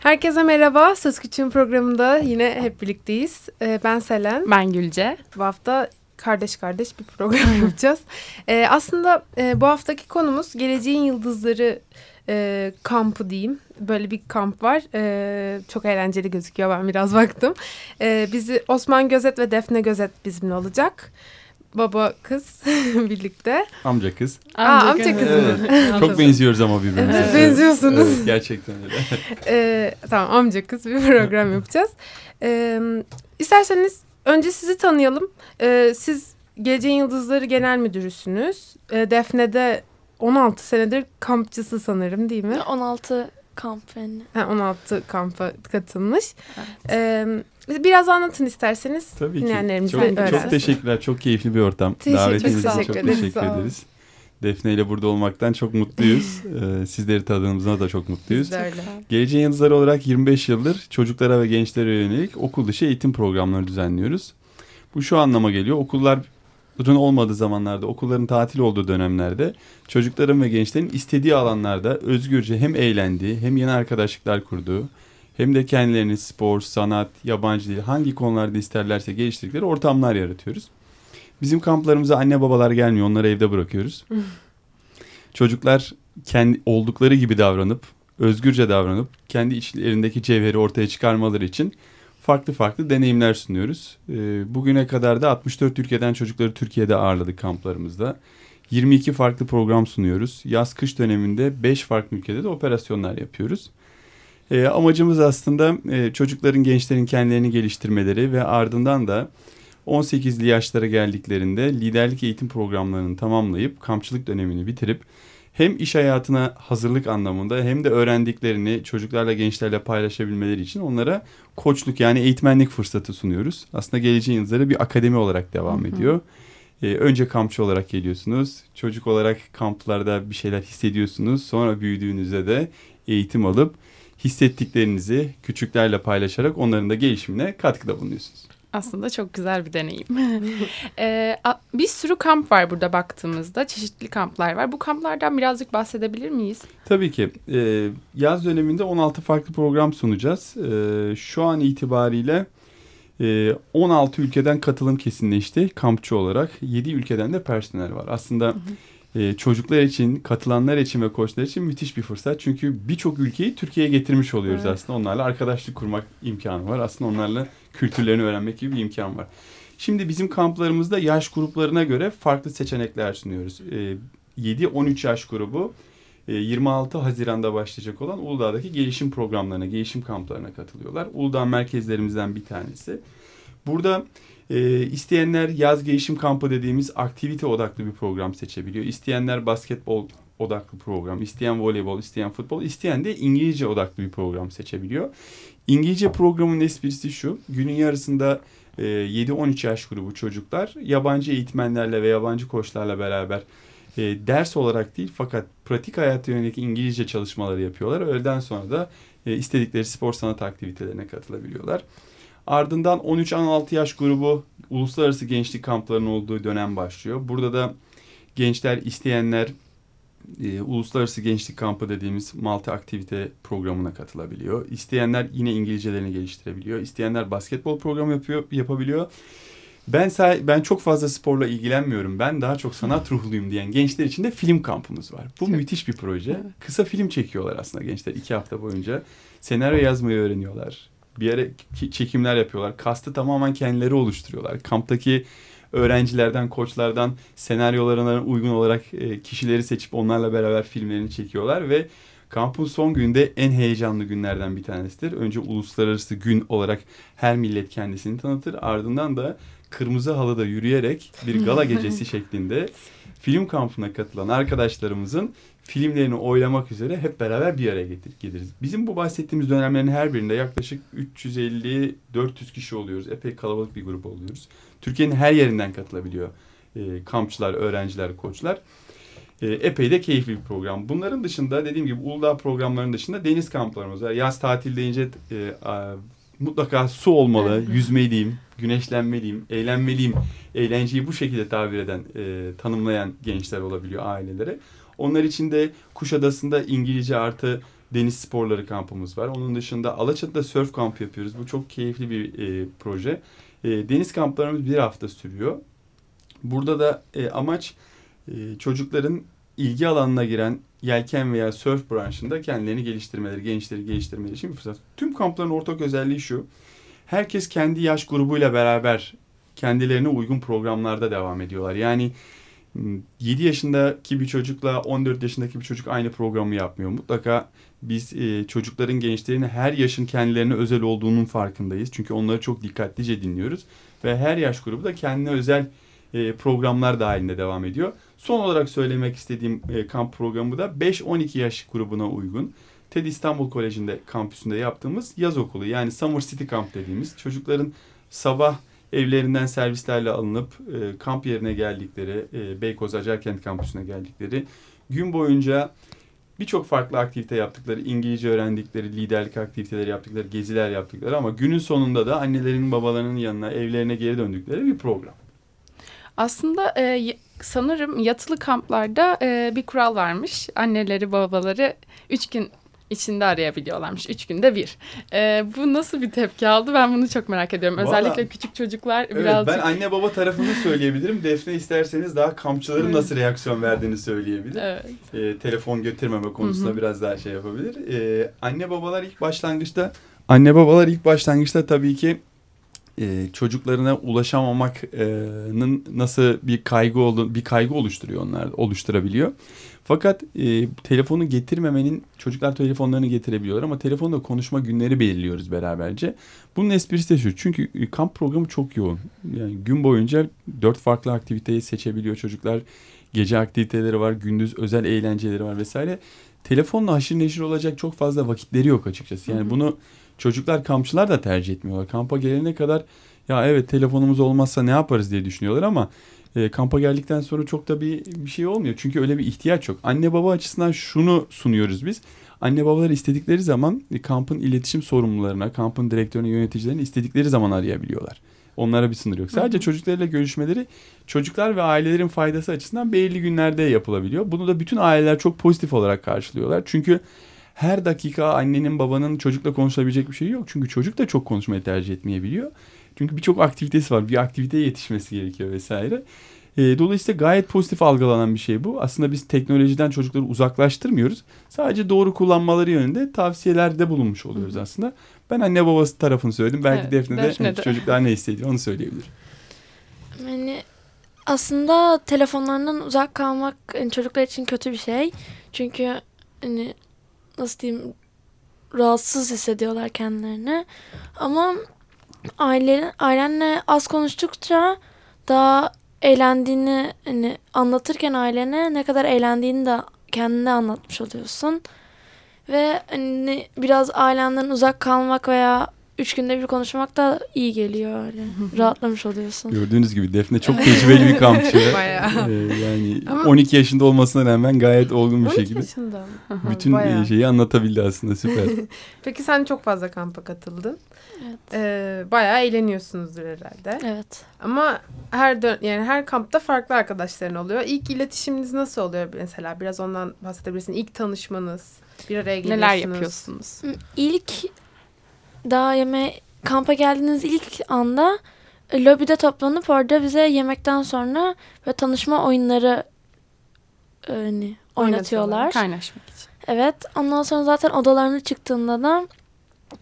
Herkese merhaba. Söz Küçüğün programında yine hep birlikteyiz. Ee, ben Selen. Ben Gülce. Bu hafta kardeş kardeş bir program yapacağız. Ee, aslında e, bu haftaki konumuz Geleceğin Yıldızları e, kampı diyeyim. Böyle bir kamp var. E, çok eğlenceli gözüküyor. Ben biraz baktım. E, bizi Osman Gözet ve Defne Gözet bizimle olacak. Baba kız birlikte. Amca kız. Aa, amca kız mı? Evet. Çok benziyoruz ama birbirimize. Evet, benziyorsunuz. Evet, gerçekten öyle. e, tamam amca kız bir program yapacağız. E, isterseniz önce sizi tanıyalım. E, siz Geleceğin Yıldızları Genel Müdürüsünüz. E, Defne'de 16 senedir kampçısı sanırım değil mi? 16 kamp yani. Ha, 16 kampa katılmış. Evet. Ee, biraz anlatın isterseniz. Tabii ki. Çok, öğrensin. çok teşekkürler. Çok keyifli bir ortam. Teşekkür- Davetiniz çok için teşekkür çok ederiz. teşekkür ederiz. Defne ile burada olmaktan çok mutluyuz. Ee, sizleri tanıdığımızda da çok mutluyuz. Geleceğin Yıldızları olarak 25 yıldır çocuklara ve gençlere yönelik okul dışı eğitim programları düzenliyoruz. Bu şu anlama geliyor. Okulların olmadığı zamanlarda, okulların tatil olduğu dönemlerde çocukların ve gençlerin istediği alanlarda özgürce hem eğlendiği hem yeni arkadaşlıklar kurduğu hem de kendilerini spor, sanat, yabancı dil hangi konularda isterlerse geliştirdikleri ortamlar yaratıyoruz. Bizim kamplarımıza anne babalar gelmiyor. Onları evde bırakıyoruz. Çocuklar kendi oldukları gibi davranıp, özgürce davranıp kendi içlerindeki cevheri ortaya çıkarmaları için farklı farklı deneyimler sunuyoruz. Ee, bugüne kadar da 64 ülkeden çocukları Türkiye'de ağırladık kamplarımızda. 22 farklı program sunuyoruz. Yaz kış döneminde 5 farklı ülkede de operasyonlar yapıyoruz. Ee, amacımız aslında e, çocukların, gençlerin kendilerini geliştirmeleri ve ardından da 18'li yaşlara geldiklerinde liderlik eğitim programlarını tamamlayıp kampçılık dönemini bitirip hem iş hayatına hazırlık anlamında hem de öğrendiklerini çocuklarla gençlerle paylaşabilmeleri için onlara koçluk yani eğitmenlik fırsatı sunuyoruz. Aslında Geleceğin Yıldızları bir akademi olarak devam ediyor. Ee, önce kampçı olarak geliyorsunuz. Çocuk olarak kamplarda bir şeyler hissediyorsunuz. Sonra büyüdüğünüzde de eğitim alıp hissettiklerinizi küçüklerle paylaşarak onların da gelişimine katkıda bulunuyorsunuz. Aslında çok güzel bir deneyim. ee, bir sürü kamp var burada baktığımızda. Çeşitli kamplar var. Bu kamplardan birazcık bahsedebilir miyiz? Tabii ki. Ee, yaz döneminde 16 farklı program sunacağız. Ee, şu an itibariyle e, 16 ülkeden katılım kesinleşti kampçı olarak. 7 ülkeden de personel var. Aslında e, çocuklar için, katılanlar için ve koçlar için müthiş bir fırsat. Çünkü birçok ülkeyi Türkiye'ye getirmiş oluyoruz Evet. aslında. Onlarla arkadaşlık kurmak imkanı var. Aslında onlarla kültürlerini öğrenmek gibi bir imkan var. Şimdi bizim kamplarımızda yaş gruplarına göre farklı seçenekler sunuyoruz. Ee, 7-13 yaş grubu e, 26 Haziran'da başlayacak olan Uludağ'daki gelişim programlarına, gelişim kamplarına katılıyorlar. Uludağ merkezlerimizden bir tanesi. Burada e, isteyenler yaz gelişim kampı dediğimiz aktivite odaklı bir program seçebiliyor. İsteyenler basketbol odaklı program, isteyen voleybol, isteyen futbol, isteyen de İngilizce odaklı bir program seçebiliyor. İngilizce programın esprisi şu, günün yarısında e, 7-13 yaş grubu çocuklar yabancı eğitmenlerle ve yabancı koçlarla beraber e, ders olarak değil fakat pratik hayata yönelik İngilizce çalışmaları yapıyorlar. Öğleden sonra da e, istedikleri spor sanat aktivitelerine katılabiliyorlar. Ardından 13-16 yaş grubu uluslararası gençlik kamplarının olduğu dönem başlıyor. Burada da gençler isteyenler e, uluslararası gençlik kampı dediğimiz multi aktivite programına katılabiliyor. İsteyenler yine İngilizcelerini geliştirebiliyor. İsteyenler basketbol programı yapıyor, yapabiliyor. Ben ben çok fazla sporla ilgilenmiyorum. Ben daha çok sanat ruhluyum diyen gençler için de film kampımız var. Bu Çok- müthiş bir proje. Kısa film çekiyorlar aslında gençler iki hafta boyunca. Senaryo yazmayı öğreniyorlar. Bir ki- çekimler yapıyorlar. Kastı tamamen kendileri oluşturuyorlar. Kamptaki öğrencilerden, koçlardan senaryolarına uygun olarak e, kişileri seçip onlarla beraber filmlerini çekiyorlar ve kampın son günde en heyecanlı günlerden bir tanesidir. Önce uluslararası gün olarak her millet kendisini tanıtır. Ardından da kırmızı halıda yürüyerek bir gala gecesi şeklinde film kampına katılan arkadaşlarımızın filmlerini oylamak üzere hep beraber bir araya getir geliriz. Bizim bu bahsettiğimiz dönemlerin her birinde yaklaşık 350-400 kişi oluyoruz. Epey kalabalık bir grup oluyoruz. Türkiye'nin her yerinden katılabiliyor e, kampçılar, öğrenciler, koçlar. E, epey de keyifli bir program. Bunların dışında dediğim gibi Uludağ programlarının dışında deniz kamplarımız var. Yaz tatil deyince e, a, mutlaka su olmalı, yüzmeliyim, güneşlenmeliyim, eğlenmeliyim. Eğlenceyi bu şekilde tabir eden, e, tanımlayan gençler olabiliyor ailelere. Onlar için de Kuşadası'nda İngilizce artı deniz sporları kampımız var. Onun dışında Alaçatı'da surf kamp yapıyoruz. Bu çok keyifli bir e, proje. E, deniz kamplarımız bir hafta sürüyor. Burada da e, amaç e, çocukların ilgi alanına giren yelken veya surf branşında kendilerini geliştirmeleri, gençleri geliştirmeleri için bir fırsat. Tüm kampların ortak özelliği şu. Herkes kendi yaş grubuyla beraber kendilerine uygun programlarda devam ediyorlar. Yani 7 yaşındaki bir çocukla 14 yaşındaki bir çocuk aynı programı yapmıyor. Mutlaka biz e, çocukların, gençlerin her yaşın kendilerine özel olduğunun farkındayız. Çünkü onları çok dikkatlice dinliyoruz. Ve her yaş grubu da kendine özel e, programlar dahilinde devam ediyor. Son olarak söylemek istediğim e, kamp programı da 5-12 yaş grubuna uygun. TED İstanbul Koleji'nde kampüsünde yaptığımız yaz okulu yani Summer City Camp dediğimiz çocukların sabah evlerinden servislerle alınıp e, kamp yerine geldikleri, e, Beykoz Acarkent kampüsüne geldikleri, gün boyunca birçok farklı aktivite yaptıkları, İngilizce öğrendikleri, liderlik aktiviteleri yaptıkları, geziler yaptıkları ama günün sonunda da annelerinin babalarının yanına, evlerine geri döndükleri bir program. Aslında e, sanırım yatılı kamplarda e, bir kural varmış. Anneleri, babaları üç gün içinde arayabiliyorlarmış. Üç günde bir. Ee, bu nasıl bir tepki aldı? Ben bunu çok merak ediyorum. Vallahi, Özellikle küçük çocuklar evet, birazcık... Ben anne baba tarafını söyleyebilirim. Defne isterseniz daha kampçıların nasıl reaksiyon verdiğini söyleyebilir. Evet. Ee, telefon götürmeme konusunda biraz daha şey yapabilir. Ee, anne babalar ilk başlangıçta anne babalar ilk başlangıçta tabii ki e, çocuklarına ulaşamamak'nın nasıl bir kaygı olduğunu bir kaygı oluşturuyor onlar oluşturabiliyor. Fakat e, telefonu getirmemenin çocuklar telefonlarını getirebiliyorlar ama telefonda konuşma günleri belirliyoruz beraberce. Bunun esprisi de şu çünkü e, kamp programı çok yoğun. Yani gün boyunca dört farklı aktiviteyi seçebiliyor çocuklar. Gece aktiviteleri var, gündüz özel eğlenceleri var vesaire. Telefonla haşır neşir olacak çok fazla vakitleri yok açıkçası. Yani bunu çocuklar kampçılar da tercih etmiyorlar. Kampa gelene kadar ya evet telefonumuz olmazsa ne yaparız diye düşünüyorlar ama e, kampa geldikten sonra çok da bir, bir şey olmuyor. Çünkü öyle bir ihtiyaç yok. Anne baba açısından şunu sunuyoruz biz. Anne babalar istedikleri zaman e, kampın iletişim sorumlularına, kampın direktörüne, yöneticilerine istedikleri zaman arayabiliyorlar. Onlara bir sınır yok. Sadece Hı-hı. çocuklarıyla görüşmeleri çocuklar ve ailelerin faydası açısından belirli günlerde yapılabiliyor. Bunu da bütün aileler çok pozitif olarak karşılıyorlar. Çünkü her dakika annenin babanın çocukla konuşabilecek bir şey yok. Çünkü çocuk da çok konuşmayı tercih etmeyebiliyor. Çünkü birçok aktivitesi var. Bir aktiviteye yetişmesi gerekiyor vesaire. E, dolayısıyla gayet pozitif algılanan bir şey bu. Aslında biz teknolojiden çocukları uzaklaştırmıyoruz. Sadece doğru kullanmaları yönünde tavsiyelerde bulunmuş oluyoruz aslında. Ben anne babası tarafını söyledim. Belki evet, Defne de, Defne de. çocuklar ne istediği onu söyleyebilir. Yani aslında telefonlarından uzak kalmak yani çocuklar için kötü bir şey. Çünkü hani nasıl diyeyim rahatsız hissediyorlar kendilerini. Ama aile, ailenle az konuştukça daha eğlendiğini hani anlatırken ailene ne kadar eğlendiğini de kendine anlatmış oluyorsun. Ve hani biraz ailenden uzak kalmak veya üç günde bir konuşmak da iyi geliyor öyle. Rahatlamış oluyorsun. Gördüğünüz gibi Defne çok tecrübeli bir kampçı. Bayağı. Ee, yani Ama 12 yaşında olmasına rağmen gayet olgun bir şekilde. yaşında Bütün Bayağı. şeyi anlatabildi aslında süper. Peki sen çok fazla kampa katıldın. Evet. Ee, bayağı eğleniyorsunuzdur herhalde. Evet. Ama her dön yani her kampta farklı arkadaşların oluyor. İlk iletişiminiz nasıl oluyor mesela? Biraz ondan bahsedebilirsin. İlk tanışmanız, bir araya geliyorsunuz. Neler yapıyorsunuz? İlk daha yeme kampa geldiğiniz ilk anda e, lobide toplanıp orada bize yemekten sonra ve tanışma oyunları e, hani oynatıyorlar. Kaynaşmak için. Evet. Ondan sonra zaten odalarına çıktığında da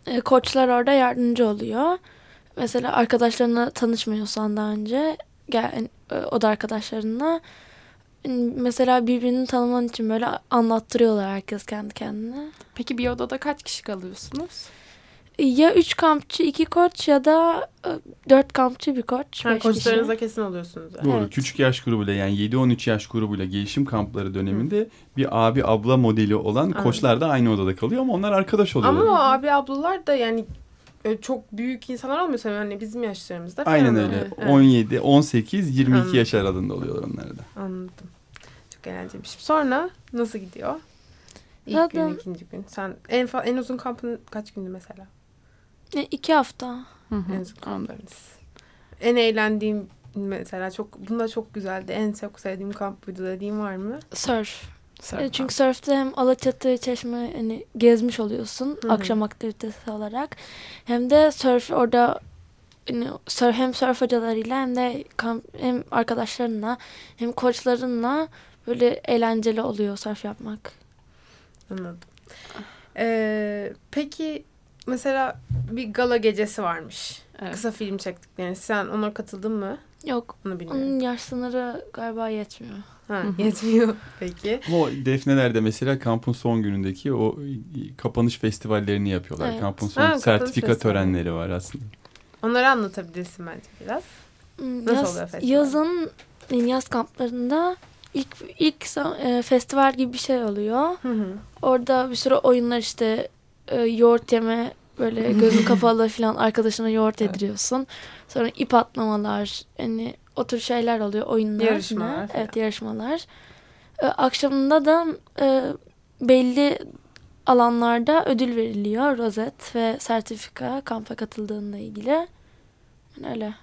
e, koçlar orada yardımcı oluyor. Mesela arkadaşlarına tanışmıyorsan daha önce gel e, oda arkadaşlarına mesela birbirini tanıman için böyle anlattırıyorlar herkes kendi kendine. Peki bir odada kaç kişi kalıyorsunuz? Ya üç kampçı iki koç ya da e, dört kampçı bir koç. Ha, koçlarınıza kesin oluyorsunuz. Yani. Doğru. Evet. Küçük yaş grubuyla yani 7-13 yaş grubuyla gelişim kampları döneminde Hı. bir abi abla modeli olan Anladım. koçlar da aynı odada kalıyor ama onlar arkadaş oluyorlar. Ama o abi ablalar da yani e, çok büyük insanlar olmuyor yani bizim yaşlarımızda. Aynen öyle. Evet. 17, 18, 22 Anladım. yaş aralığında oluyorlar onlar da. Anladım. Çok eğlenceliymiş. Sonra nasıl gidiyor? İlk Zaten... gün, ikinci gün. Sen en, en uzun kampın kaç gündü mesela? E, iki hafta. Hı hı. En. En eğlendiğim mesela çok bunda çok güzeldi. En çok sevdiğim kamp buydu dediğim var mı? Surf. Surf E, Çünkü surf'te hem Alaçatı, Çeşme hani gezmiş oluyorsun Hı hı. akşam aktivitesi olarak. Hem de surf orada hani surf, hem surf hocalarıyla hem de kamp, hem arkadaşlarınla hem koçlarınla böyle eğlenceli oluyor surf yapmak. Anladım. Ee, peki mesela bir gala gecesi varmış. Evet. Kısa film çektiklerini. Sen ona katıldın mı? Yok Onu bilmiyorum. onun yaş sınırı galiba yetmiyor. Ha, yetmiyor. Peki. O Defneler'de mesela kampın son günündeki o kapanış festivallerini yapıyorlar. Evet. Kampın son Ha, sertifika törenleri var aslında. Onları anlatabilirsin bence biraz. Hmm, Nasıl yaz- oluyor festival? Yazın yani yaz kamplarında ilk ilk e, festival gibi bir şey oluyor. Hı hı. Orada bir sürü oyunlar işte e, yoğurt yeme böyle gözün kapalı falan arkadaşına yoğurt yediriyorsun. Sonra ip atlamalar hani o tür şeyler oluyor oyunlar. Yarışmalar yine. Evet yarışmalar. E, akşamında da e, belli alanlarda ödül veriliyor. Rozet ve sertifika kampa katıldığınla ilgili. Yani öyle.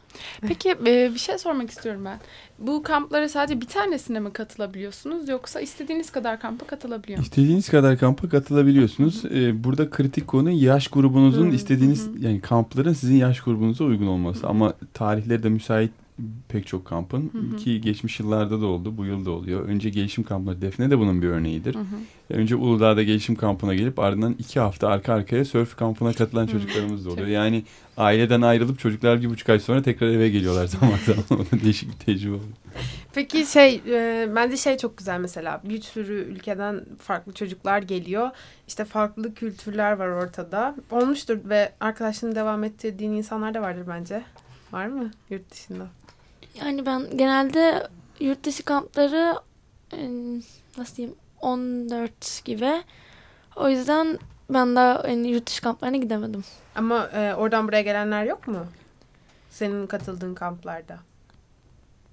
Peki e, bir şey sormak istiyorum ben. Bu kamplara sadece bir tanesine mi katılabiliyorsunuz yoksa istediğiniz kadar kampa katılabiliyor musunuz? İstediğiniz kadar kampa katılabiliyorsunuz. Ee, burada kritik konu yaş grubunuzun istediğiniz yani kampların sizin yaş grubunuza uygun olması. Ama tarihleri de müsait pek çok kampın Hı hı. ki geçmiş yıllarda da oldu, bu yıl da oluyor. Önce gelişim kampları Defne de bunun bir örneğidir. Hı hı. Önce Uludağ'da gelişim kampına gelip ardından iki hafta arka arkaya sörf kampına katılan Hı. çocuklarımız da oluyor. Yani aileden ayrılıp çocuklar bir buçuk ay sonra tekrar eve geliyorlar zaman zaman. O da değişik bir tecrübe oluyor. Peki şey e, bence şey çok güzel mesela bir sürü ülkeden farklı çocuklar geliyor. İşte farklı kültürler var ortada. Olmuştur ve arkadaşlığını devam ettirdiğin insanlar da vardır bence. Var mı yurt dışında? Yani ben genelde yurt dışı kampları e, nasıl diyeyim 14 gibi. O yüzden ben daha hani, yurt dışı kamplarına gidemedim. Ama e, oradan buraya gelenler yok mu? Senin katıldığın kamplarda.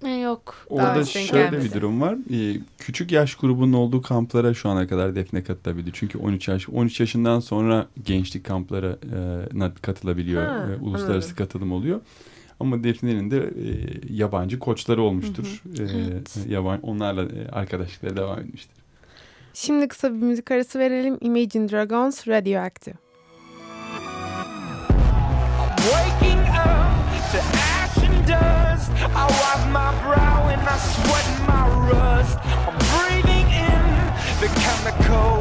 E, yok. Orada denk şöyle gelmedi. bir durum var. Ee, küçük yaş grubunun olduğu kamplara şu ana kadar Defne katılabildi. Çünkü 13 yaş 13 yaşından sonra gençlik kamplara e, katılabiliyor. Ha, E, uluslararası anladım. katılım oluyor. Ama Defne'nin de e, yabancı koçları olmuştur. E, Evet. yaban onlarla e, arkadaşlıkları devam etmiştir. Şimdi kısa bir müzik arası verelim. Imagine Dragons Radioactive. Waking up to ash and dust. I wipe my brow and I sweat my rust. I'm breathing in the chemicals.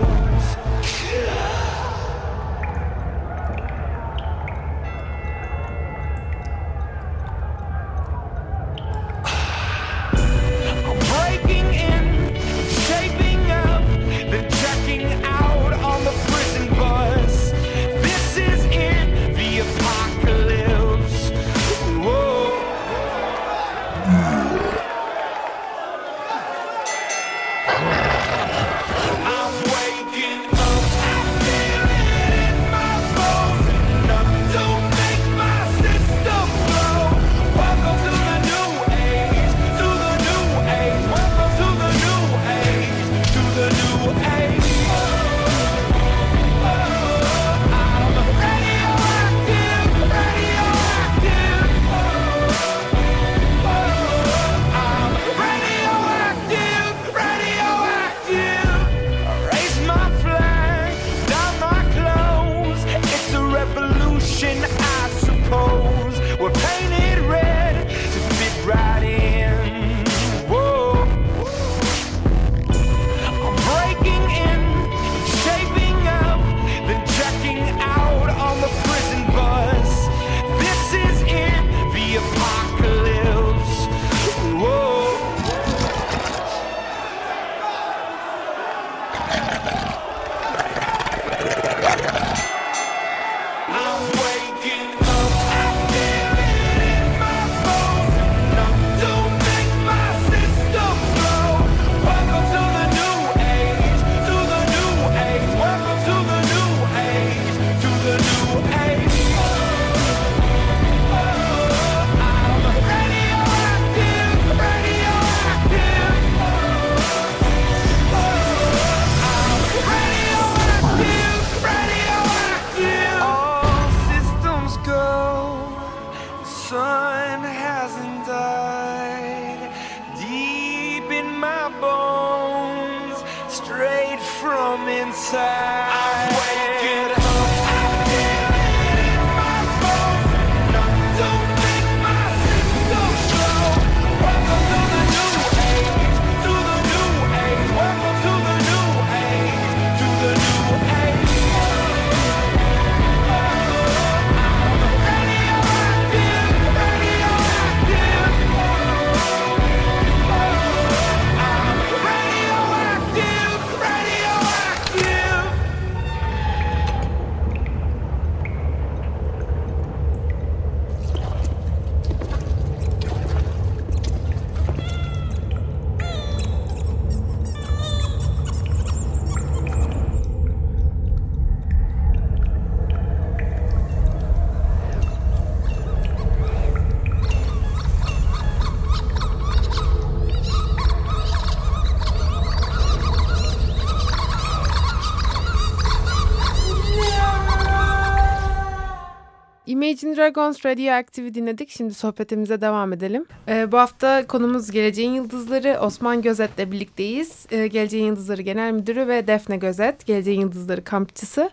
Imagine Dragons Radioactive'i dinledik. Şimdi sohbetimize devam edelim. Ee, bu hafta konumuz Geleceğin Yıldızları. Osman Gözet'le birlikteyiz. Ee, Geleceğin Yıldızları Genel Müdürü ve Defne Gözet, Geleceğin Yıldızları kampçısı.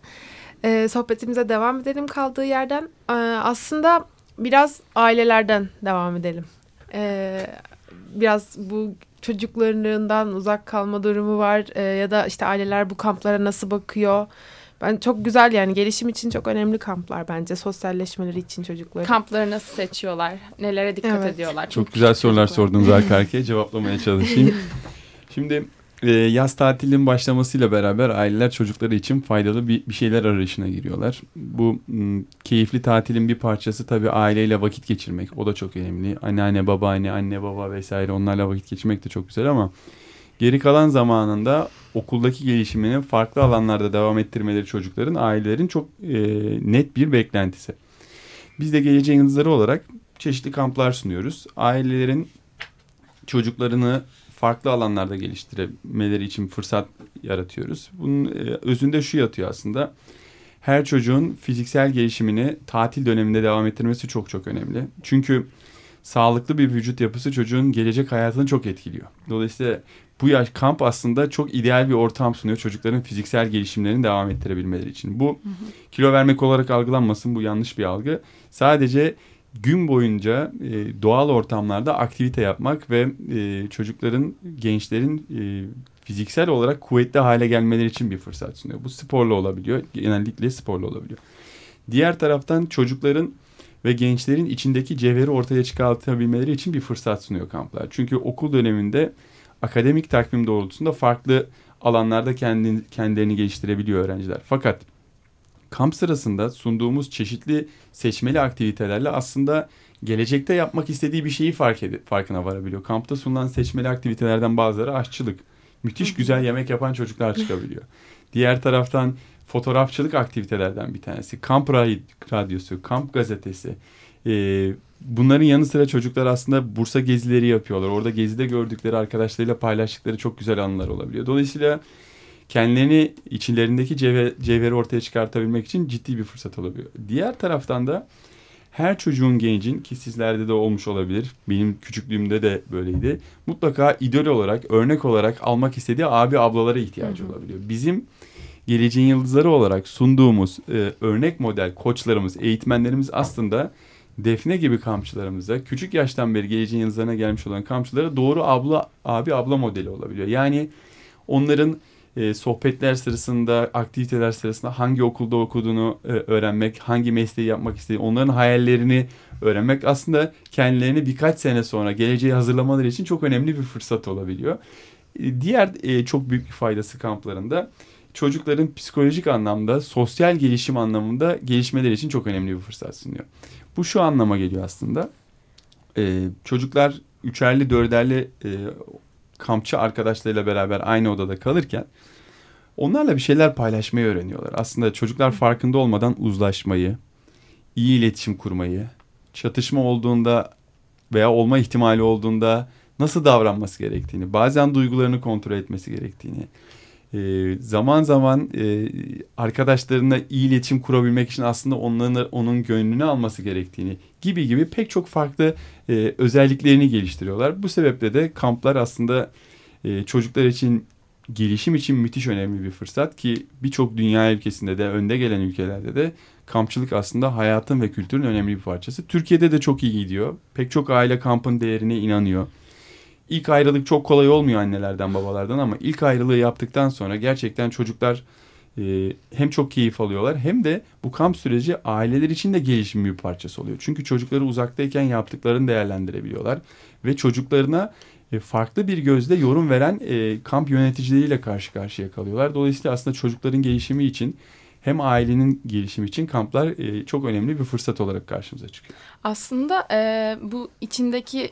Ee, sohbetimize devam edelim kaldığı yerden. Ee, aslında biraz ailelerden devam edelim. Ee, biraz bu çocuklarından uzak kalma durumu var. Ee, ya da işte aileler bu kamplara nasıl bakıyor? Ben çok güzel yani gelişim için çok önemli kamplar bence sosyalleşmeleri için çocukların. Kampları nasıl seçiyorlar? Nelere dikkat Evet. ediyorlar? Çok Çünkü güzel sorular çocuklar- sordunuz arka arkaya cevaplamaya çalışayım. Şimdi e, yaz tatilinin başlamasıyla beraber aileler çocukları için faydalı bir, bir şeyler arayışına giriyorlar. Bu m, keyifli tatilin bir parçası tabii aileyle vakit geçirmek. O da çok önemli. Anneanne, babaanne, anne, baba vesaire onlarla vakit geçirmek de çok güzel ama geri kalan zamanında okuldaki gelişimini farklı alanlarda devam ettirmeleri çocukların, ailelerin çok e, net bir beklentisi. Biz de Geleceğin Yıldızları olarak çeşitli kamplar sunuyoruz. Ailelerin çocuklarını farklı alanlarda geliştirmeleri için fırsat yaratıyoruz. Bunun e, özünde şu yatıyor aslında. Her çocuğun fiziksel gelişimini tatil döneminde devam ettirmesi çok çok önemli. Çünkü sağlıklı bir vücut yapısı çocuğun gelecek hayatını çok etkiliyor. Dolayısıyla bu yaş kamp aslında çok ideal bir ortam sunuyor çocukların fiziksel gelişimlerini devam ettirebilmeleri için. Bu kilo vermek olarak algılanmasın bu yanlış bir algı. Sadece gün boyunca e, doğal ortamlarda aktivite yapmak ve e, çocukların, gençlerin e, fiziksel olarak kuvvetli hale gelmeleri için bir fırsat sunuyor. Bu sporla olabiliyor. Genellikle sporla olabiliyor. Diğer taraftan çocukların ve gençlerin içindeki cevheri ortaya çıkartabilmeleri için bir fırsat sunuyor kamplar. Çünkü okul döneminde akademik takvim doğrultusunda farklı alanlarda kendini, kendilerini geliştirebiliyor öğrenciler. Fakat kamp sırasında sunduğumuz çeşitli seçmeli aktivitelerle aslında gelecekte yapmak istediği bir şeyi fark edip farkına varabiliyor. Kampta sunulan seçmeli aktivitelerden bazıları aşçılık. Müthiş güzel yemek yapan çocuklar çıkabiliyor. Diğer taraftan fotoğrafçılık aktivitelerden bir tanesi. Kamp ra- radyosu, kamp gazetesi. Ee, bunların yanı sıra çocuklar aslında Bursa gezileri yapıyorlar. Orada gezide gördükleri arkadaşlarıyla paylaştıkları çok güzel anılar olabiliyor. Dolayısıyla kendilerini içlerindeki cevhe, cevheri ortaya çıkartabilmek için ciddi bir fırsat olabiliyor. Diğer taraftan da her çocuğun gencin ki sizlerde de olmuş olabilir. Benim küçüklüğümde de böyleydi. Mutlaka idol olarak, örnek olarak almak istediği abi ablalara ihtiyacı olabiliyor. Bizim geleceğin yıldızları olarak sunduğumuz e, örnek model koçlarımız, eğitmenlerimiz aslında Defne gibi kampçılarımıza küçük yaştan beri geleceğin yıldızlarına gelmiş olan kampçılara doğru abla abi abla modeli olabiliyor. Yani onların e, sohbetler sırasında, aktiviteler sırasında hangi okulda okuduğunu e, öğrenmek, hangi mesleği yapmak istediğini, onların hayallerini öğrenmek aslında kendilerini birkaç sene sonra geleceğe hazırlamaları için çok önemli bir fırsat olabiliyor. E, diğer e, çok büyük bir faydası kamplarında çocukların psikolojik anlamda, sosyal gelişim anlamında gelişmeleri için çok önemli bir fırsat sunuyor. Bu şu anlama geliyor aslında. E, çocuklar üçerli, dörderli e, kampçı arkadaşlarıyla beraber aynı odada kalırken onlarla bir şeyler paylaşmayı öğreniyorlar. Aslında çocuklar farkında olmadan uzlaşmayı, iyi iletişim kurmayı, çatışma olduğunda veya olma ihtimali olduğunda nasıl davranması gerektiğini, bazen duygularını kontrol etmesi gerektiğini, e, zaman zaman e, arkadaşlarına iyi iletişim kurabilmek için aslında onların onun gönlünü alması gerektiğini gibi gibi pek çok farklı e, özelliklerini geliştiriyorlar. Bu sebeple de kamplar aslında e, çocuklar için gelişim için müthiş önemli bir fırsat ki birçok dünya ülkesinde de önde gelen ülkelerde de kampçılık aslında hayatın ve kültürün önemli bir parçası. Türkiye'de de çok iyi gidiyor. Pek çok aile kampın değerine inanıyor. İlk ayrılık çok kolay olmuyor annelerden babalardan ama ilk ayrılığı yaptıktan sonra gerçekten çocuklar e, hem çok keyif alıyorlar hem de bu kamp süreci aileler için de gelişim bir parçası oluyor. Çünkü çocukları uzaktayken yaptıklarını değerlendirebiliyorlar ve çocuklarına e, farklı bir gözle yorum veren e, kamp yöneticileriyle karşı karşıya kalıyorlar. Dolayısıyla aslında çocukların gelişimi için hem ailenin gelişimi için kamplar e, çok önemli bir fırsat olarak karşımıza çıkıyor. Aslında e, bu içindeki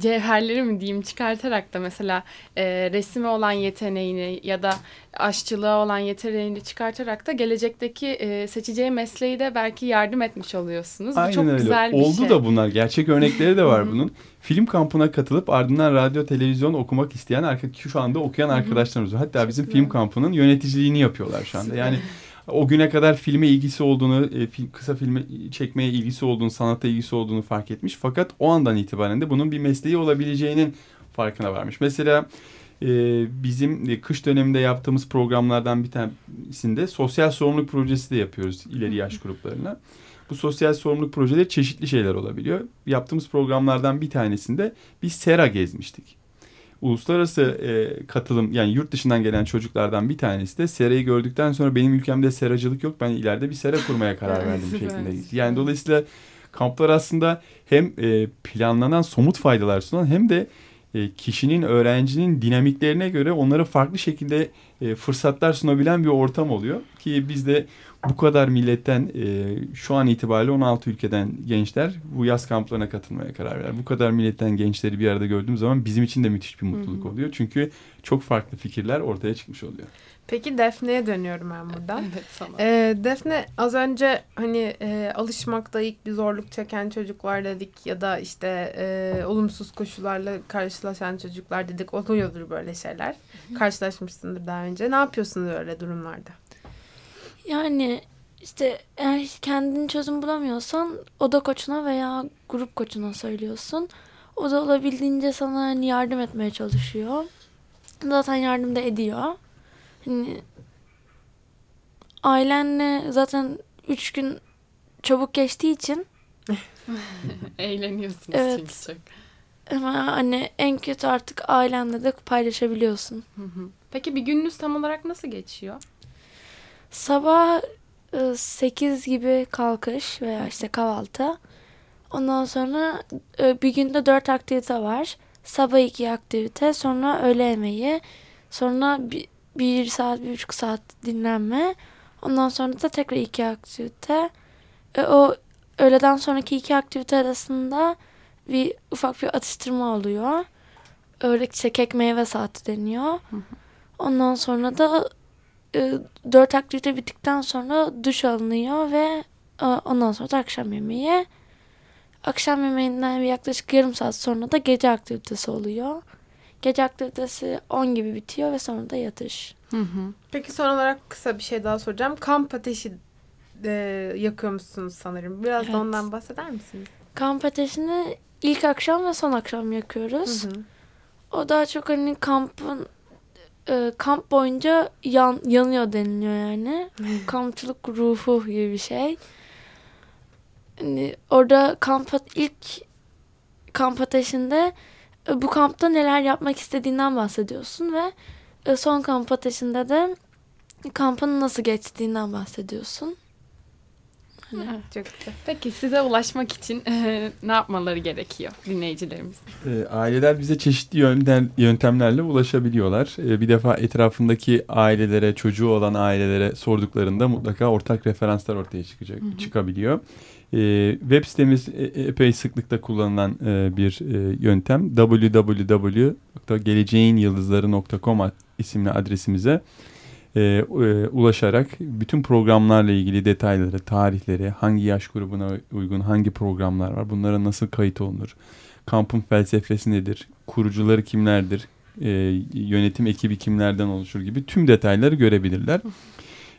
cevherleri mi diyeyim çıkartarak da mesela e, resime olan yeteneğini ya da aşçılığa olan yeteneğini çıkartarak da gelecekteki e, seçeceği mesleği de belki yardım etmiş oluyorsunuz. Bu Aynen çok öyle. güzel bir Oldu şey. da bunlar. Gerçek örnekleri de var bunun. Film kampına katılıp ardından radyo, televizyon okumak isteyen, şu anda okuyan arkadaşlarımız var. Hatta bizim film kampının yöneticiliğini yapıyorlar şu anda. Yani o güne kadar filme ilgisi olduğunu, e, kısa filme çekmeye ilgisi olduğunu, sanata ilgisi olduğunu fark etmiş. Fakat o andan itibaren de bunun bir mesleği olabileceğinin farkına varmış. Mesela e, bizim e, kış döneminde yaptığımız programlardan bir tanesinde sosyal sorumluluk projesi de yapıyoruz ileri yaş gruplarına. Bu sosyal sorumluluk projeleri çeşitli şeyler olabiliyor. Yaptığımız programlardan bir tanesinde bir sera gezmiştik. Uluslararası e, katılım yani yurt dışından gelen çocuklardan bir tanesi de serayı gördükten sonra benim ülkemde seracılık yok ben ileride bir sera kurmaya karar verdim şeklinde gitti. Yani dolayısıyla kamplar aslında hem e, planlanan somut faydalar sunan hem de kişinin, öğrencinin dinamiklerine göre onlara farklı şekilde e, fırsatlar sunabilen bir ortam oluyor. Ki biz de bu kadar milletten e, şu an itibariyle 16 ülkeden gençler bu yaz kamplarına katılmaya karar verdiler. Bu kadar milletten gençleri bir arada gördüğüm zaman bizim için de müthiş bir mutluluk oluyor. Çünkü çok farklı fikirler ortaya çıkmış oluyor. Peki Defne'ye dönüyorum ben buradan. Evet sana. Ee, Defne az önce hani e, alışmakta ilk bir zorluk çeken çocuklar dedik ya da işte e, olumsuz koşullarla karşılaşan çocuklar dedik oluyordur böyle şeyler. Karşılaşmışsındır daha önce. Ne yapıyorsunuz öyle durumlarda? Yani işte eğer kendin çözüm bulamıyorsan oda koçuna veya grup koçuna söylüyorsun. O da olabildiğince sana hani yardım etmeye çalışıyor. Zaten yardım da ediyor. Hani ailenle zaten üç gün çabuk geçtiği için Eğleniyorsunuz Evet. çünkü çok. ama hani en kötü artık ailenle de paylaşabiliyorsun. Hı hı. Peki bir gününüz tam olarak nasıl geçiyor? Sabah e, 8 gibi kalkış veya işte kahvaltı. Ondan sonra e, bir günde 4 aktivite var. Sabah 2 aktivite, sonra öğle yemeği, sonra bir, bir saat, bir buçuk saat dinlenme. Ondan sonra da tekrar 2 aktivite. E, o öğleden sonraki iki aktivite arasında bir ufak bir atıştırma oluyor. Öyle işte kek meyve saati deniyor. Ondan sonra da e, dört aktivite bittikten sonra duş alınıyor ve e, ondan sonra da akşam yemeği. Akşam yemeğinden yaklaşık yarım saat sonra da gece aktivitesi oluyor. Gece aktivitesi 10 gibi bitiyor ve sonra da yatış. Hı hı. Peki son olarak kısa bir şey daha soracağım. Kamp ateşi e, yakıyor musunuz sanırım? Biraz Evet. da ondan bahseder misiniz? Kamp ateşini ilk akşam ve son akşam yakıyoruz. Hı hı. O daha çok hani kampın e, kamp boyunca yan, yanıyor deniliyor yani. Kampçılık ruhu gibi bir şey. Hani orada kamp ilk kamp ateşinde bu kampta neler yapmak istediğinden bahsediyorsun ve e, son kamp ateşinde de kampın nasıl geçtiğinden bahsediyorsun. Çok güzel. Peki size ulaşmak için e, ne yapmaları gerekiyor dinleyicilerimiz? E, aileler bize çeşitli yöntem, yöntemlerle ulaşabiliyorlar. E, bir defa etrafındaki ailelere, çocuğu olan ailelere sorduklarında mutlaka ortak referanslar ortaya çıkacak, çıkabiliyor. E, web sitemiz e- epey sıklıkla kullanılan e, bir e, yöntem. www.geleceğinyıldızları.com isimli adresimize e, e, ulaşarak bütün programlarla ilgili detayları, tarihleri, hangi yaş grubuna uygun hangi programlar var, bunlara nasıl kayıt olunur, kampın felsefesi nedir, kurucuları kimlerdir, e, yönetim ekibi kimlerden oluşur gibi tüm detayları görebilirler.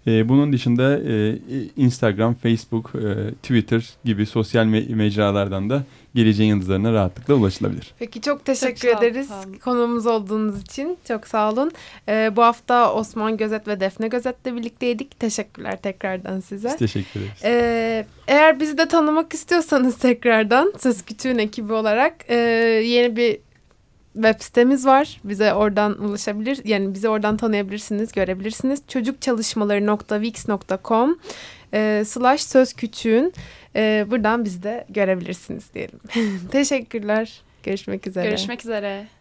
E, bunun dışında e, Instagram, Facebook, e, Twitter gibi sosyal me- mecralardan da geleceğin yıldızlarına rahatlıkla ulaşılabilir. Peki çok teşekkür olun, ederiz konuğumuz olduğunuz için. Çok sağ olun. Ee, bu hafta Osman Gözet ve Defne Gözet'le birlikteydik. Teşekkürler tekrardan size. Biz teşekkür ederiz. Ee, eğer bizi de tanımak istiyorsanız tekrardan Söz Küçüğün ekibi olarak e, yeni bir web sitemiz var. Bize oradan ulaşabilir. Yani bizi oradan tanıyabilirsiniz, görebilirsiniz. çocukçalışmaları.wix.com e, slash söz küçüğün e, buradan bizi de görebilirsiniz diyelim. Teşekkürler. Görüşmek üzere. Görüşmek üzere.